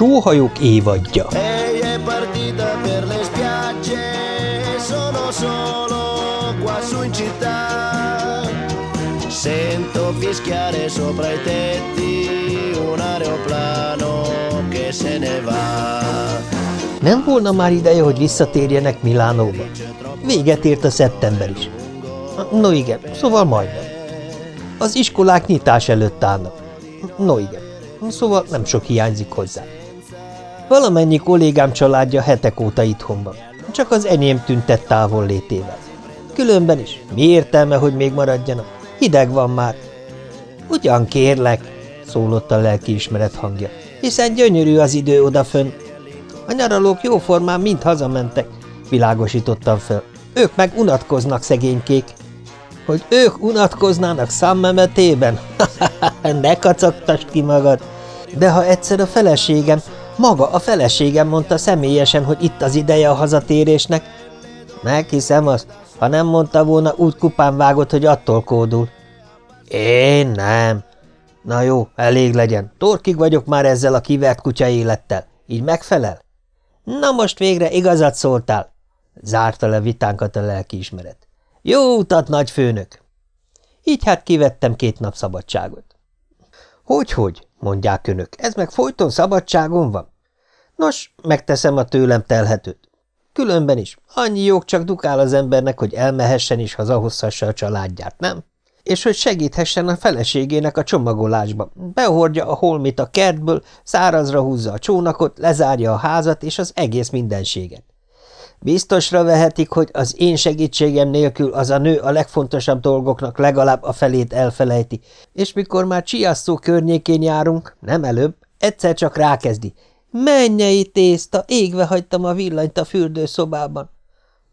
Sóhajók évadja Sento fischiare sopra i tetti un aeroplano che se ne va. Nem volna már ideje, hogy visszatérjenek Milánóba? Véget ért a szeptember is. No igen, szóval majdnem. Az iskolák nyitás előtt állnak. No igen, szóval nem sok hiányzik hozzá. Valamennyi kollégám családja hetek óta itthon van, csak az enyém tüntett távol létével. Különben is, mi értelme, hogy még maradjanak? Hideg van már. Ugyan kérlek, szólott a lelkiismeret hangja, hiszen gyönyörű az idő odafön. A nyaralók jóformán mind hazamentek, világosítottam fel. Ők meg unatkoznak, szegénykék. Hogy ők unatkoznának számmemetében? ne kacagtasd ki magad! De ha egyszer a feleségem, maga a feleségem mondta személyesen, hogy itt az ideje a hazatérésnek, meghiszem azt, ha nem mondta volna, úgy kupán vágott, hogy attól kódul. Én nem. Na jó, elég legyen. Torkig vagyok már ezzel a kivert kutya élettel. Így megfelel? Na most végre igazat szóltál. Zárta le vitánkat a lelkiismeret. Jó utat, nagy főnök! Így hát kivettem két nap szabadságot. Hogy-hogy, mondják önök, ez meg folyton szabadságon van? Nos, megteszem a tőlem telhetőt. Különben is, annyi jog csak dukál az embernek, hogy elmehessen és hazahozhassa a családját, nem? És hogy segíthessen a feleségének a csomagolásba. Behordja a holmit a kertből, szárazra húzza a csónakot, lezárja a házat és az egész mindenséget. Biztosra vehetik, hogy az én segítségem nélkül az a nő a legfontosabb dolgoknak legalább a felét elfelejti, és mikor már Csiasszó környékén járunk, nem előbb, egyszer csak rákezdi. Mennyei tészta, égve hagytam a villanyt a fürdőszobában.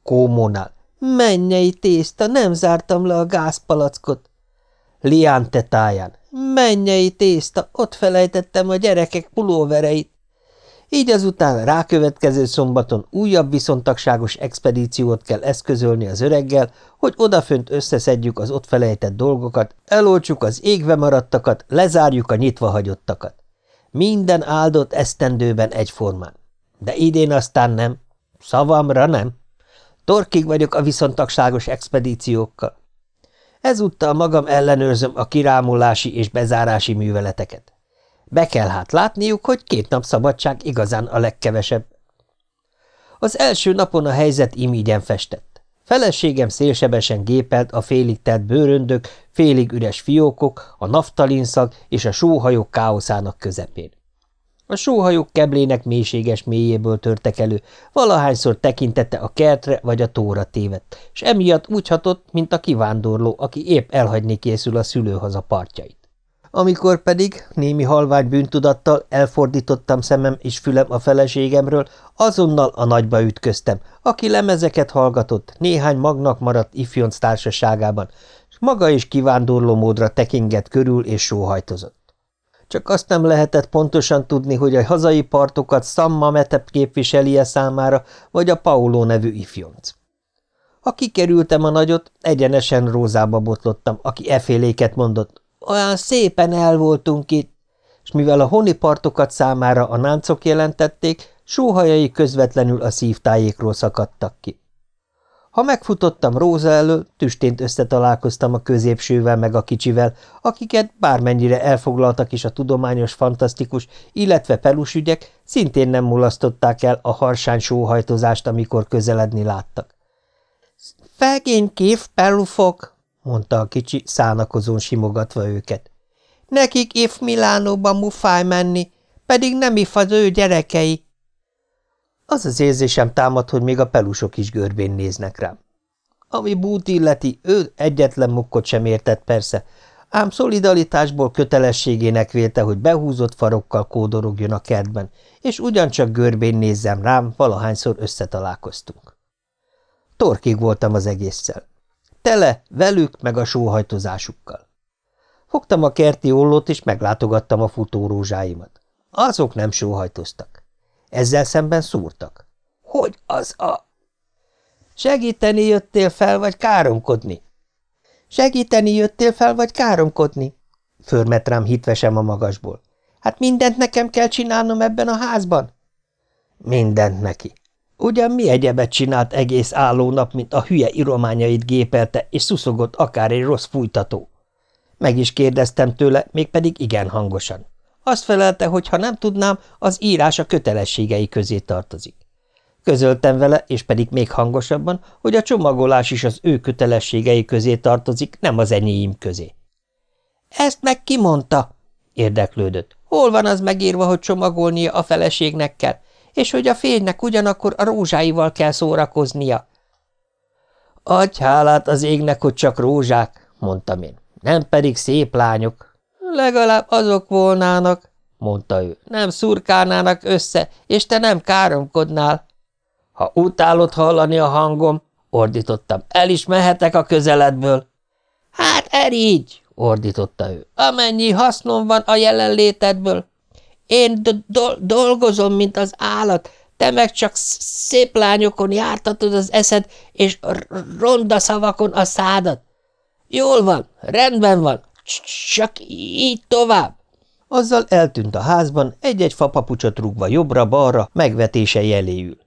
Kómónál. Mennyei tészta, nem zártam le a gázpalackot. Lián tetáján. Mennyei tészta, ott felejtettem a gyerekek pulóvereit. Így azután rákövetkező szombaton újabb viszontagságos expedíciót kell eszközölni az öreggel, hogy odafönt összeszedjük az ott felejtett dolgokat, elolcsuk az égve maradtakat, lezárjuk a nyitva hagyottakat. Minden áldott esztendőben egyformán. De idén aztán nem. Szavamra nem. Torkig vagyok a viszontagságos expedíciókkal. Ezúttal magam ellenőrzöm a kirámulási és bezárási műveleteket. Be kell hát látniuk, hogy két nap szabadság igazán a legkevesebb. Az első napon a helyzet imígyen festett. Feleségem szélsebesen gépelt a félig tett bőröndök, félig üres fiókok, a naftalinszag és a sóhajók káoszának közepén. A sóhajók keblének mélységes mélyéből törtek elő, valahányszor tekintette a kertre vagy a tóra tévedt, és emiatt úgy hatott, mint a kivándorló, aki épp elhagyni készül a szülőhaza partjait. Amikor pedig, némi halvány bűntudattal elfordítottam szemem és fülem a feleségemről, azonnal a nagyba ütköztem, aki lemezeket hallgatott, néhány magnak maradt ifjonc társaságában, és maga is kivándorló módra tekingett körül és sóhajtozott. Csak azt nem lehetett pontosan tudni, hogy a hazai partokat Samma Metep képviseli -e számára, vagy a Paulo nevű ifjonc. Ha kikerültem a nagyot, egyenesen Rózába botlottam, aki eféléket mondott, olyan szépen el voltunk itt, és mivel a honi partokat számára a náncok jelentették, sóhajai közvetlenül a szívtájékról szakadtak ki. Ha megfutottam Róza elől, tüstént összetalálkoztam a középsővel meg a kicsivel, akiket bármennyire elfoglaltak is a tudományos, fantasztikus, illetve pelusügyek, szintén nem mulasztották el a harsány sóhajtozást, amikor közeledni láttak. – Fegény kif, pelufok! Mondta a kicsi, szánakozón simogatva őket. Nekik if Milánóba mufáj menni, pedig nem if az ő gyerekei. Az az érzésem támad, hogy még a pelusok is görbén néznek rám. Ami bút illeti, ő egyetlen mukkot sem értett persze, ám szolidaritásból kötelességének vélte, hogy behúzott farokkal kódorogjon a kertben, és ugyancsak görbén nézzem rám, valahányszor összetalálkoztunk. Torkig voltam az egésszel tele velük meg a sóhajtozásukkal. Fogtam a kerti ollót, és meglátogattam a futórózsáimat. Azok nem sóhajtoztak. Ezzel szemben szúrtak. Hogy az a... Segíteni jöttél fel, vagy káromkodni? Segíteni jöttél fel, vagy káromkodni? Förmet rám hitvesem a magasból. Hát mindent nekem kell csinálnom ebben a házban? Mindent neki. Ugyan mi egyebet csinált egész álló nap, mint a hülye irományait gépelte, és szuszogott akár egy rossz fújtató? Meg is kérdeztem tőle, mégpedig igen hangosan. Azt felelte, hogy ha nem tudnám, az írás a kötelességei közé tartozik. Közöltem vele, és pedig még hangosabban, hogy a csomagolás is az ő kötelességei közé tartozik, nem az enyéim közé. – Ezt meg ki mondta? – érdeklődött. – Hol van az megírva, hogy csomagolnia a feleségnek kell, és hogy a fénynek ugyanakkor a rózsáival kell szórakoznia? – Adj hálát az égnek, hogy csak rózsák – mondtam én, – nem pedig szép lányok. – Legalább azok volnának – mondta ő, – nem szurkálnának össze, és te nem káromkodnál. Ha utálod hallani a hangom, ordítottam, el is mehetek a közeledből. Hát erígy, ordította ő, amennyi hasznom van a jelenlétedből. Én do do dolgozom, mint az állat, te meg csak szép lányokon jártatod az eszed, és ronda szavakon a szádat. Jól van, rendben van, csak így tovább. Azzal eltűnt a házban, egy-egy fapapucsot rúgva jobbra-balra, megvetése jeléül.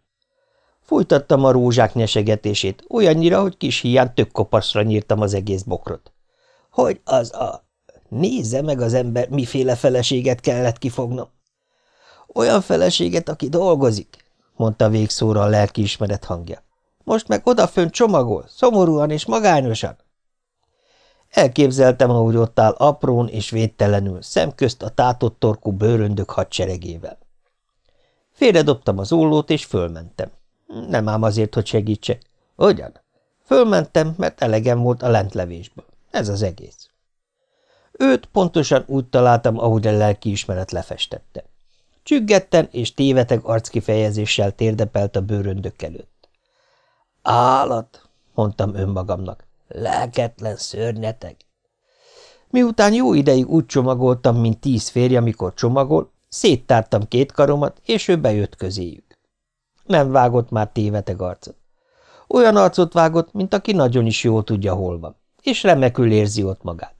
Folytattam a rózsák nyesegetését, olyannyira, hogy kis hiány tök kopaszra nyírtam az egész bokrot. Hogy az a... Nézze meg az ember, miféle feleséget kellett kifognom. Olyan feleséget, aki dolgozik, mondta végszóra a lelkiismeret hangja. Most meg odafönt csomagol, szomorúan és magányosan. Elképzeltem, ahogy ott áll aprón és védtelenül, szemközt a tátott torkú bőröndök hadseregével. Félredobtam az ollót, és fölmentem. Nem ám azért, hogy segítsek. Ugyan? Fölmentem, mert elegem volt a lentlevésből. Ez az egész. Őt pontosan úgy találtam, ahogy a lelkiismeret lefestette. Csüggetten és téveteg arckifejezéssel térdepelt a bőröndök előtt. Állat, mondtam önmagamnak, lelketlen szörnyeteg. Miután jó ideig úgy csomagoltam, mint tíz férj, amikor csomagol, széttártam két karomat, és ő bejött közéjük. Nem vágott már téveteg arcot. Olyan arcot vágott, mint aki nagyon is jól tudja, hol van, és remekül érzi ott magát.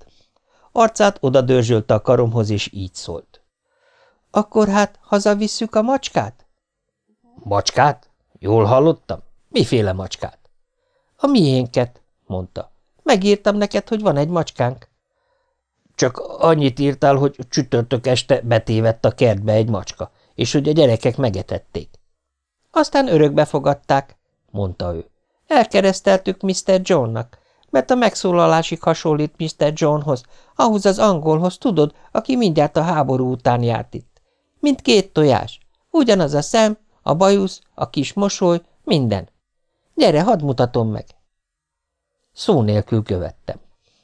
Arcát oda dörzsölte a karomhoz, és így szólt. – Akkor hát hazavisszük a macskát? – Macskát? Jól hallottam? Miféle macskát? – A miénket, mondta. Megírtam neked, hogy van egy macskánk. Csak annyit írtál, hogy csütörtök este betévedt a kertbe egy macska, és hogy a gyerekek megetették. Aztán örökbe fogadták, mondta ő. Elkereszteltük Mr. Johnnak, mert a megszólalásig hasonlít Mr. Johnhoz, ahhoz az angolhoz, tudod, aki mindjárt a háború után járt itt. Mint két tojás. Ugyanaz a szem, a bajusz, a kis mosoly, minden. Gyere, hadd mutatom meg. Szó nélkül követtem.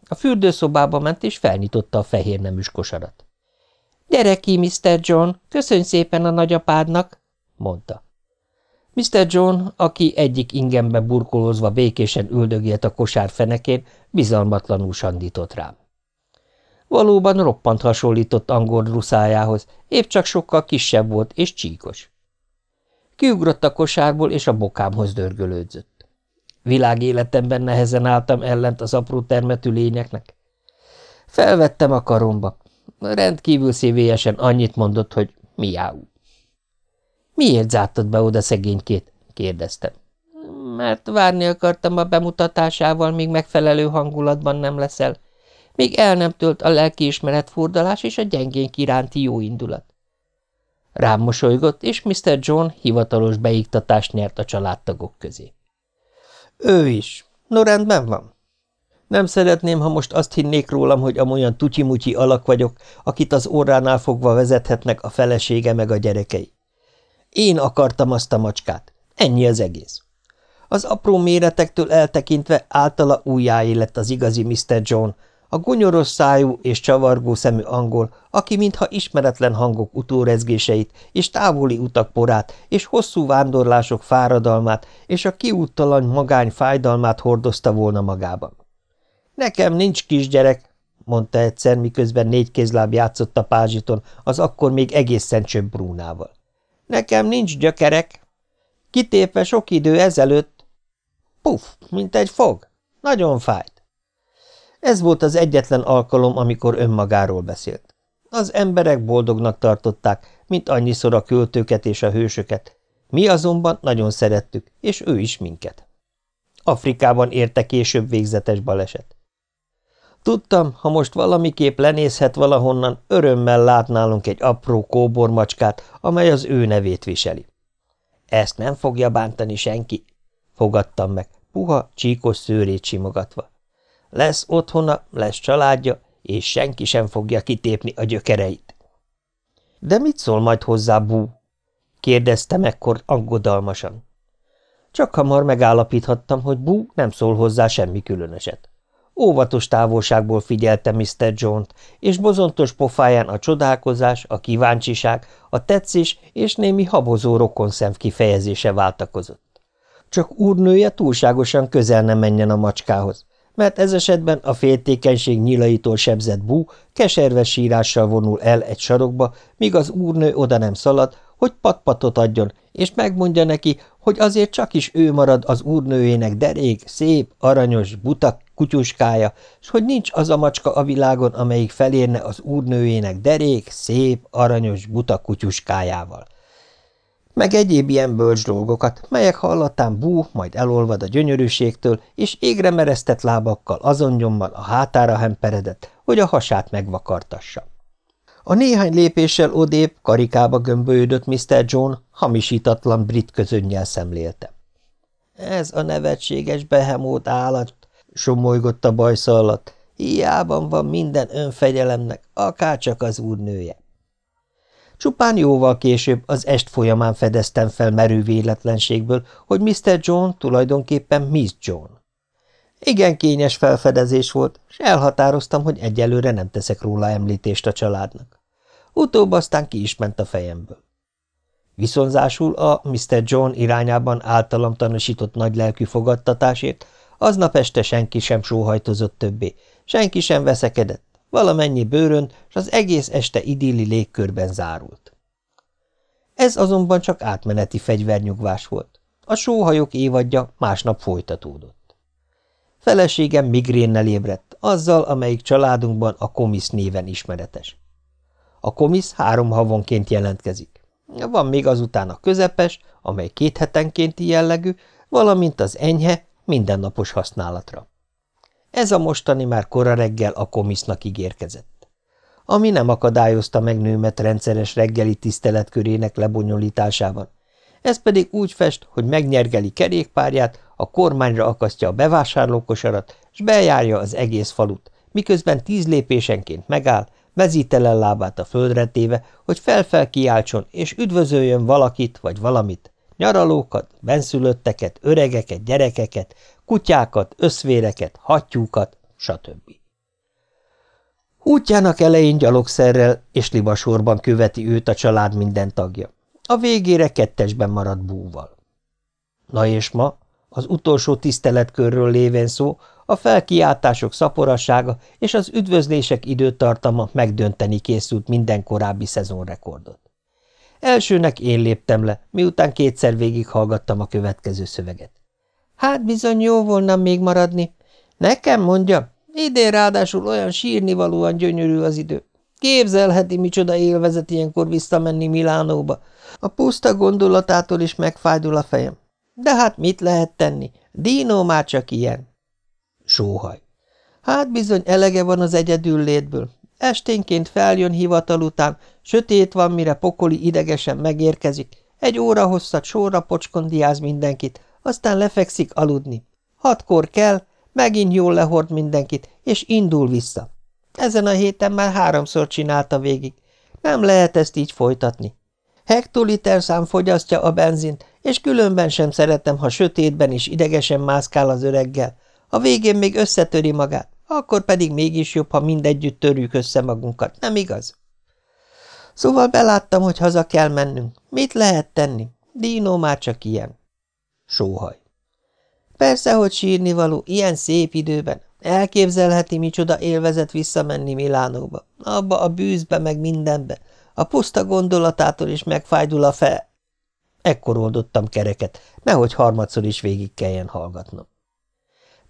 A fürdőszobába ment, és felnyitotta a fehér neműs kosarat. – Gyere ki, Mr. John, köszönj szépen a nagyapádnak, mondta. Mr. John, aki egyik ingembe burkolózva békésen üldögélt a kosár fenekén, bizalmatlanul sandított rám. Valóban roppant hasonlított angol ruszájához, épp csak sokkal kisebb volt és csíkos. Kiugrott a kosárból, és a bokámhoz dörgölődzött. Világéletemben nehezen álltam ellent az apró termetű lényeknek. Felvettem a karomba. Rendkívül szívélyesen annyit mondott, hogy miáú. Miért zártad be oda szegénykét? kérdeztem. Mert várni akartam a bemutatásával, míg megfelelő hangulatban nem leszel. Míg el nem tölt a lelkiismeret furdalás és a gyengénk iránti jó indulat. Rám mosolygott, és Mr. John hivatalos beiktatást nyert a családtagok közé. Ő is. No, rendben van. Nem szeretném, ha most azt hinnék rólam, hogy amolyan tutyimutyi alak vagyok, akit az óránál fogva vezethetnek a felesége meg a gyerekei. Én akartam azt a macskát. Ennyi az egész. Az apró méretektől eltekintve általa újjáé lett az igazi Mr. John, a gonyoros szájú és csavargó szemű angol, aki mintha ismeretlen hangok utórezgéseit és távoli utak porát és hosszú vándorlások fáradalmát és a kiúttalan magány fájdalmát hordozta volna magában. Nekem nincs kisgyerek, mondta egyszer, miközben négy kézláb játszott a pázsiton az akkor még egészen csöbb brúnával. Nekem nincs gyökerek. Kitépve sok idő ezelőtt. Puff, mint egy fog. Nagyon fájt. Ez volt az egyetlen alkalom, amikor önmagáról beszélt. Az emberek boldognak tartották, mint annyiszor a költőket és a hősöket. Mi azonban nagyon szerettük, és ő is minket. Afrikában érte később végzetes baleset. Tudtam, ha most valamiképp lenézhet valahonnan, örömmel lát nálunk egy apró kóbormacskát, amely az ő nevét viseli. Ezt nem fogja bántani senki, fogadtam meg, puha, csíkos szőrét simogatva. Lesz otthona, lesz családja, és senki sem fogja kitépni a gyökereit. De mit szól majd hozzá Bú? kérdeztem ekkor aggodalmasan. Csak hamar megállapíthattam, hogy Bú nem szól hozzá semmi különöset. Óvatos távolságból figyelte Mr. John-t, és bozontos pofáján a csodálkozás, a kíváncsiság, a tetszés és némi habozó rokonszem kifejezése váltakozott. Csak úrnője túlságosan közel ne menjen a macskához, mert ez esetben a féltékenység nyilaitól sebzett bú keserves sírással vonul el egy sarokba, míg az úrnő oda nem szalad, hogy patpatot adjon, és megmondja neki, hogy azért csak is ő marad az úrnőjének derék, szép, aranyos, buta kutyuskája, és hogy nincs az a macska a világon, amelyik felérne az úrnőjének derék, szép, aranyos, buta kutyuskájával meg egyéb ilyen bölcs dolgokat, melyek hallatán bú, majd elolvad a gyönyörűségtől, és égre meresztett lábakkal azonnyommal a hátára hemperedett, hogy a hasát megvakartassa. A néhány lépéssel odébb karikába gömbölyödött Mr. John hamisítatlan brit közönnyel szemlélte. Ez a nevetséges behemót állat, somolygott a bajsza alatt, hiában van minden önfegyelemnek, akárcsak az úrnője. Csupán jóval később az est folyamán fedeztem fel merő véletlenségből, hogy Mr. John tulajdonképpen Miss John. Igen kényes felfedezés volt, és elhatároztam, hogy egyelőre nem teszek róla említést a családnak. Utóbb aztán ki is ment a fejemből. Viszonzásul a Mr. John irányában általam tanúsított nagylelkű fogadtatásért aznap este senki sem sóhajtozott többé, senki sem veszekedett, valamennyi bőrön, és az egész este idilli légkörben zárult. Ez azonban csak átmeneti fegyvernyugvás volt. A sóhajok évadja másnap folytatódott. Feleségem migrénnel ébredt, azzal, amelyik családunkban a komisz néven ismeretes. A komisz három havonként jelentkezik. Van még azután a közepes, amely két hetenkénti jellegű, valamint az enyhe, mindennapos használatra. Ez a mostani már kora reggel a komisznak ígérkezett. Ami nem akadályozta meg nőmet rendszeres reggeli tiszteletkörének lebonyolításában. Ez pedig úgy fest, hogy megnyergeli kerékpárját, a kormányra akasztja a bevásárlókosarat, s bejárja az egész falut, miközben tíz lépésenként megáll, vezítelen lábát a földre téve, hogy felfel kiáltson és üdvözöljön valakit vagy valamit, nyaralókat, benszülötteket, öregeket, gyerekeket, kutyákat, összvéreket, hattyúkat, stb. Útjának elején gyalogszerrel és libasorban követi őt a család minden tagja. A végére kettesben marad búval. Na és ma, az utolsó tiszteletkörről lévén szó, a felkiáltások szaporassága és az üdvözlések időtartama megdönteni készült minden korábbi szezonrekordot. Elsőnek én léptem le, miután kétszer végighallgattam a következő szöveget. Hát bizony jó volna még maradni. Nekem mondja, idén ráadásul olyan sírnivalóan gyönyörű az idő. Képzelheti, micsoda élvezet ilyenkor visszamenni Milánóba. A puszta gondolatától is megfájdul a fejem. De hát mit lehet tenni? Dino már csak ilyen. Sóhaj. Hát bizony elege van az egyedül létből. Esténként feljön hivatal után, sötét van, mire pokoli idegesen megérkezik. Egy óra hosszat sorra pocskondiáz mindenkit, aztán lefekszik aludni. Hatkor kell, megint jól lehord mindenkit, és indul vissza. Ezen a héten már háromszor csinálta végig. Nem lehet ezt így folytatni. Hektoliter szám fogyasztja a benzint, és különben sem szeretem, ha sötétben is idegesen mászkál az öreggel. A végén még összetöri magát, akkor pedig mégis jobb, ha mindegyütt törjük össze magunkat, nem igaz? Szóval beláttam, hogy haza kell mennünk. Mit lehet tenni? Dino már csak ilyen. Sóhaj. Persze, hogy sírni való, ilyen szép időben. Elképzelheti, micsoda élvezet visszamenni Milánóba. Abba a bűzbe, meg mindenbe. A puszta gondolatától is megfájdul a fe... Ekkor oldottam kereket, nehogy harmadszor is végig kelljen hallgatnom.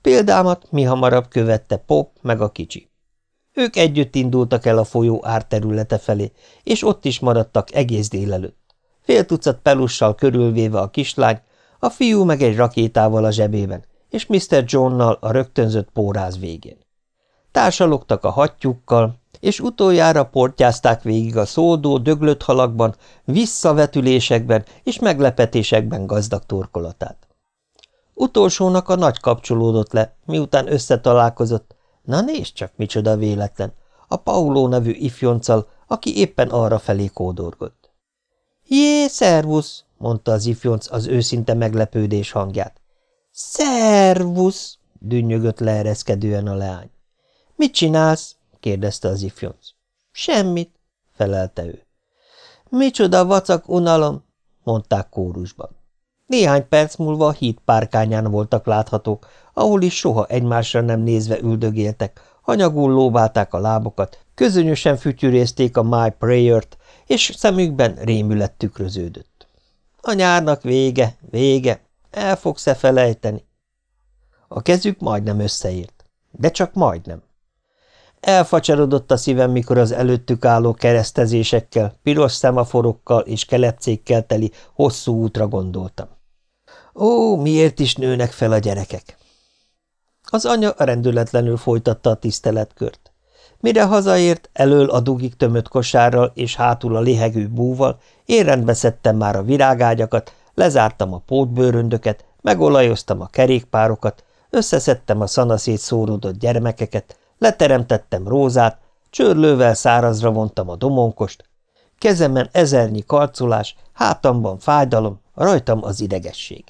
Példámat mi hamarabb követte Pop meg a kicsi. Ők együtt indultak el a folyó árterülete felé, és ott is maradtak egész délelőtt. Fél tucat pelussal körülvéve a kislány, a fiú meg egy rakétával a zsebében, és Mr. Johnnal a rögtönzött póráz végén. Társalogtak a hattyúkkal, és utoljára portyázták végig a szódó, döglött halakban, visszavetülésekben és meglepetésekben gazdag torkolatát. Utolsónak a nagy kapcsolódott le, miután összetalálkozott, na nézd csak, micsoda véletlen, a Pauló nevű ifjonccal, aki éppen arra felé kódorgott. – Jé, szervusz! – mondta az ifjonc az őszinte meglepődés hangját. – Szervusz! – dünnyögött leereszkedően a leány. – Mit csinálsz? – kérdezte az ifjonc. – Semmit – felelte ő. – Micsoda vacak unalom! – mondták kórusban. Néhány perc múlva a híd párkányán voltak láthatók, ahol is soha egymásra nem nézve üldögéltek, hanyagul lóbálták a lábokat, közönösen fütyűrézték a My Prayer-t, és szemükben rémület tükröződött. A nyárnak vége, vége, el fogsz-e felejteni? A kezük majdnem összeért, de csak majdnem. Elfacsarodott a szívem, mikor az előttük álló keresztezésekkel, piros szemaforokkal és kelepcékkel teli hosszú útra gondoltam. Ó, miért is nőnek fel a gyerekek? Az anya rendületlenül folytatta a tiszteletkört. Mire hazaért, elől a dugig tömött kosárral és hátul a lihegő búval, én rendbe szedtem már a virágágyakat, lezártam a pótbőröndöket, megolajoztam a kerékpárokat, összeszedtem a szanaszét szóródott gyermekeket, leteremtettem rózát, csörlővel szárazra vontam a domonkost, kezemen ezernyi karcolás, hátamban fájdalom, rajtam az idegesség.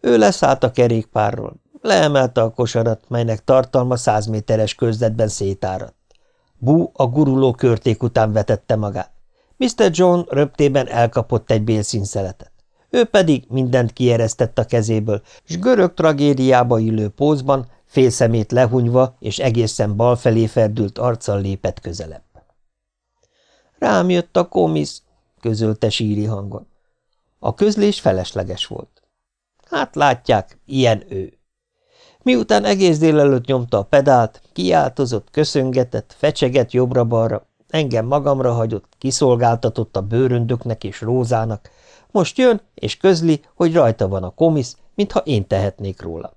Ő leszállt a kerékpárról, leemelte a kosarat, melynek tartalma száz méteres közletben szétáradt. Bú a guruló körték után vetette magát. Mr. John röptében elkapott egy bélszínszeletet. Ő pedig mindent kieresztett a kezéből, s görög tragédiába illő pózban, félszemét lehunyva és egészen bal felé ferdült arccal lépett közelebb. Rám jött a komisz, közölte síri hangon. A közlés felesleges volt. Hát látják, ilyen ő. Miután egész délelőtt nyomta a pedált, kiáltozott, köszöngetett, fecseget jobbra-balra, engem magamra hagyott, kiszolgáltatott a bőröndöknek és rózának, most jön és közli, hogy rajta van a komisz, mintha én tehetnék róla.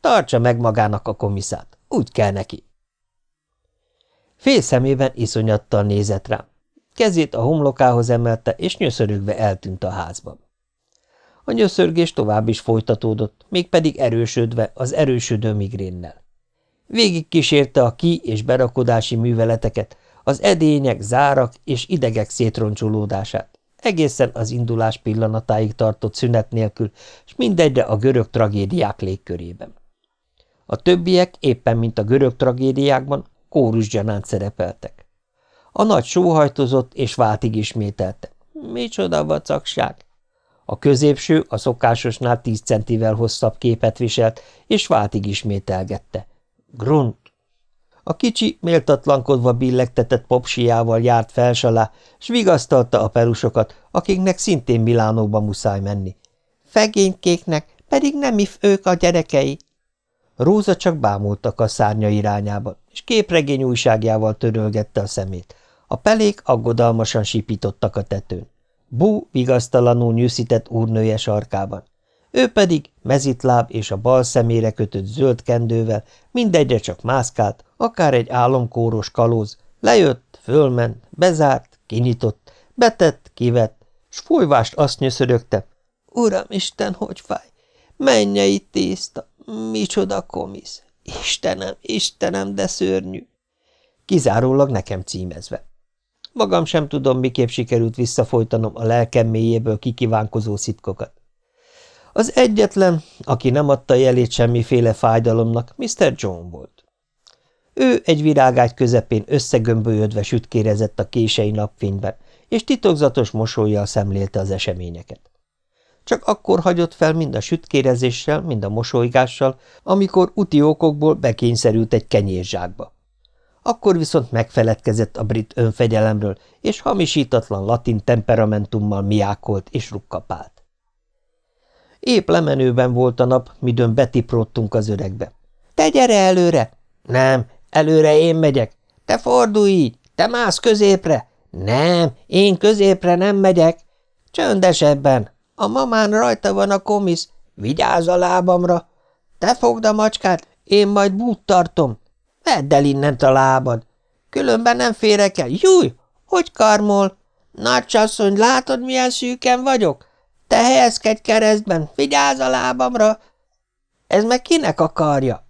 Tartsa meg magának a komiszát, úgy kell neki. Fél szemében iszonyattal nézett rám. Kezét a homlokához emelte, és nyöszörögve eltűnt a házban. A nyöszörgés tovább is folytatódott, mégpedig erősödve az erősödő migrénnel. Végig kísérte a ki- és berakodási műveleteket, az edények, zárak és idegek szétroncsolódását, egészen az indulás pillanatáig tartott szünet nélkül, és mindegyre a görög tragédiák légkörében. A többiek éppen, mint a görög tragédiákban, kórusgyanánt szerepeltek. A nagy sóhajtozott és váltig ismételte. Micsoda vacakság! A középső a szokásosnál tíz centivel hosszabb képet viselt, és váltig ismételgette. Grunt. A kicsi, méltatlankodva billegtetett popsiával járt fels alá, s vigasztalta a perusokat, akiknek szintén Milánóba muszáj menni. Fegénykéknek, pedig nem if ők a gyerekei. Róza csak bámultak a szárnya irányába, és képregény újságjával törölgette a szemét. A pelék aggodalmasan sipítottak a tetőn. Bú vigasztalanul nyűszített úrnője sarkában. Ő pedig mezitláb és a bal szemére kötött zöld kendővel mindegyre csak mászkált, akár egy álomkóros kalóz, lejött, fölment, bezárt, kinyitott, betett, kivett, s folyvást azt nyöszörögte. Uram Isten, hogy fáj! Mennyei tészta! Micsoda komisz! Istenem, Istenem, de szörnyű! Kizárólag nekem címezve. Magam sem tudom, miképp sikerült visszafolytanom a lelkem mélyéből kikívánkozó szitkokat. Az egyetlen, aki nem adta jelét semmiféle fájdalomnak, Mr. John volt. Ő egy virágágy közepén összegömbölyödve sütkérezett a kései napfényben, és titokzatos mosolyjal szemlélte az eseményeket. Csak akkor hagyott fel mind a sütkérezéssel, mind a mosolygással, amikor uti okokból bekényszerült egy kenyérzsákba. Akkor viszont megfeledkezett a brit önfegyelemről, és hamisítatlan latin temperamentummal miákolt és rukkapált. Épp lemenőben volt a nap, midőn betipróttunk az öregbe. – Te gyere előre! – Nem, Előre én megyek. Te fordulj így, te mász középre. Nem, én középre nem megyek. Csöndesebben. A mamán rajta van a komisz. Vigyázz a lábamra. Te fogd a macskát, én majd bút tartom. Vedd el innent a lábad. Különben nem férek el. Júj, hogy karmol? Nagycsasszony, látod, milyen szűken vagyok? Te helyezkedj keresztben, vigyázz a lábamra. Ez meg kinek akarja?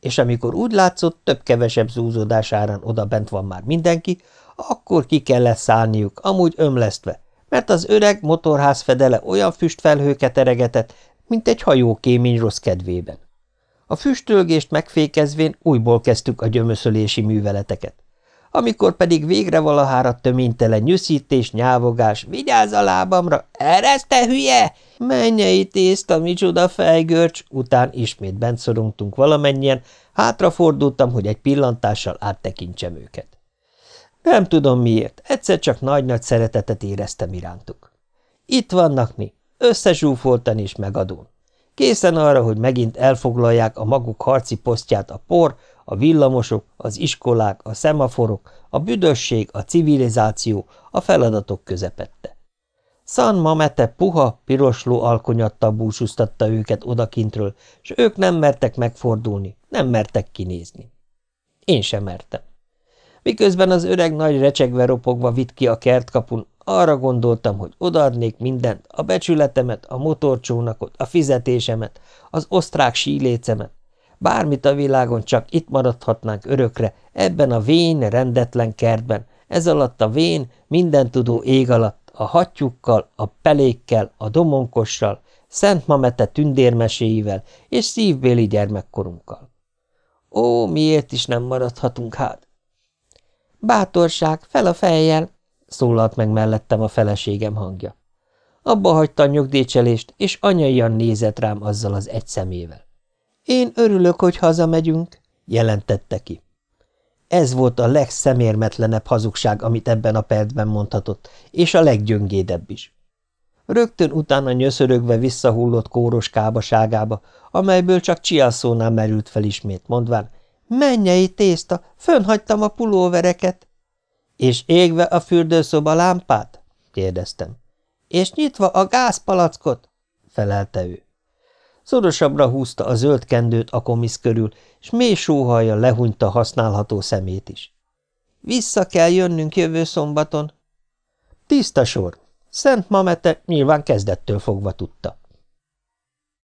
És amikor úgy látszott, több-kevesebb zúzódás árán odabent van már mindenki, akkor ki kellett szállniuk, amúgy ömlesztve, mert az öreg motorház fedele olyan füstfelhőket eregetett, mint egy hajó kémény rossz kedvében. A füstölgést megfékezvén újból kezdtük a gyömöszölési műveleteket. Amikor pedig végre valahára töménytelen nyűszítés, nyávogás, vigyázz a lábamra, ereszte hülye! Mennyei tészta, micsoda fejgörcs! Után ismét bent szorongtunk valamennyien, hátrafordultam, hogy egy pillantással áttekintsem őket. Nem tudom miért, egyszer csak nagy-nagy szeretetet éreztem irántuk. Itt vannak mi, összezsúfoltan és megadón. Készen arra, hogy megint elfoglalják a maguk harci posztját a por, a villamosok, az iskolák, a szemaforok, a büdösség, a civilizáció, a feladatok közepette. San Mamete puha, pirosló alkonyattal búsúztatta őket odakintről, és ők nem mertek megfordulni, nem mertek kinézni. Én sem mertem. Miközben az öreg nagy recsegve ropogva vitt ki a kertkapun, arra gondoltam, hogy odaadnék mindent, a becsületemet, a motorcsónakot, a fizetésemet, az osztrák sílécemet, bármit a világon csak itt maradhatnánk örökre, ebben a vén, rendetlen kertben, ez alatt a vén, mindentudó ég alatt, a hattyukkal, a pelékkel, a domonkossal, Szent Mamete tündérmeséivel és szívbéli gyermekkorunkkal. Ó, miért is nem maradhatunk hát? Bátorság, fel a fejjel, szólalt meg mellettem a feleségem hangja. Abba hagyta a nyugdíjcselést, és anyaian nézett rám azzal az egy szemével. Én örülök, hogy hazamegyünk, jelentette ki. Ez volt a legszemérmetlenebb hazugság, amit ebben a percben mondhatott, és a leggyöngédebb is. Rögtön utána nyöszörögve visszahullott kóros kábaságába, amelyből csak csiaszónál merült fel ismét, mondván, mennyei tészta, fönhagytam a pulóvereket. És égve a fürdőszoba lámpát? kérdeztem. És nyitva a gázpalackot? felelte ő. Szorosabbra húzta a zöld kendőt a komisz körül, és mély sóhajja lehunyta használható szemét is. Vissza kell jönnünk jövő szombaton. Tiszta sor. Szent Mamete nyilván kezdettől fogva tudta.